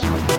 Bye.